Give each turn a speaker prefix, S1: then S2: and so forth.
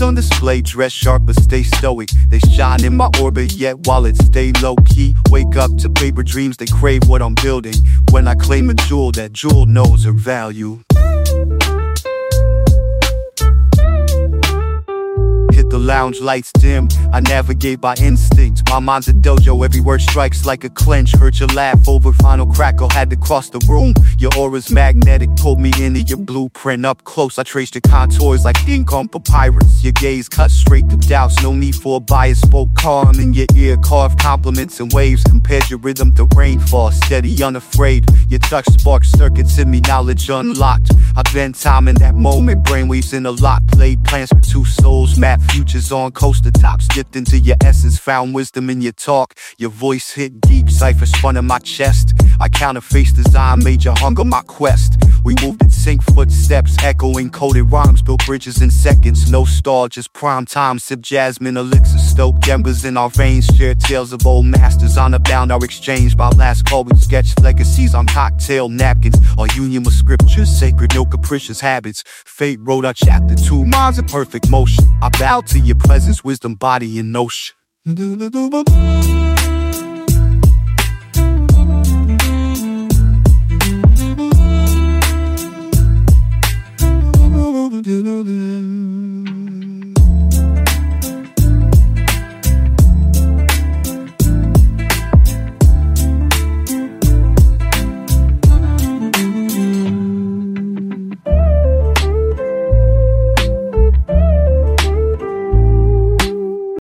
S1: On display, dress sharp but stay stoic. They shine in my orbit, yet it stay low key. Wake up to paper dreams, they crave what I'm building. When I claim a jewel, that jewel knows her value. Lounge, lights dim. I navigate by instinct. My mind's a dojo, every word strikes like a clinch. Heard your laugh over final crackle, had to cross the room. Your aura's magnetic, pulled me into your blueprint up close. I traced your contours like ink on papyrus. Your gaze cut straight to doubts, no need for a bias. Spoke calm in your ear, carved compliments and waves. Compared your rhythm to rainfall, steady, unafraid. Your touch sparked circuits in me, knowledge unlocked. I been time in that moment, brainwaves in a lot. Played plans for two souls, map futures on coaster tops. Dipped into your essence, found wisdom in your talk. Your voice hit deep, cipher spun in my chest. I counterface design, made your hunger my quest. We moved in sync footsteps, echoing coded rhymes, built bridges in seconds. No star, just prime time. Sip jasmine, elixir, stoke embers in our veins. Share tales of old masters, on the bound our exchange. By last call, we sketch legacies on cocktail napkins. Our union with scriptures, sacred, no capricious habits. Fate wrote our chapter two, minds in perfect motion. I bow to your presence, wisdom, body, and notion. do do do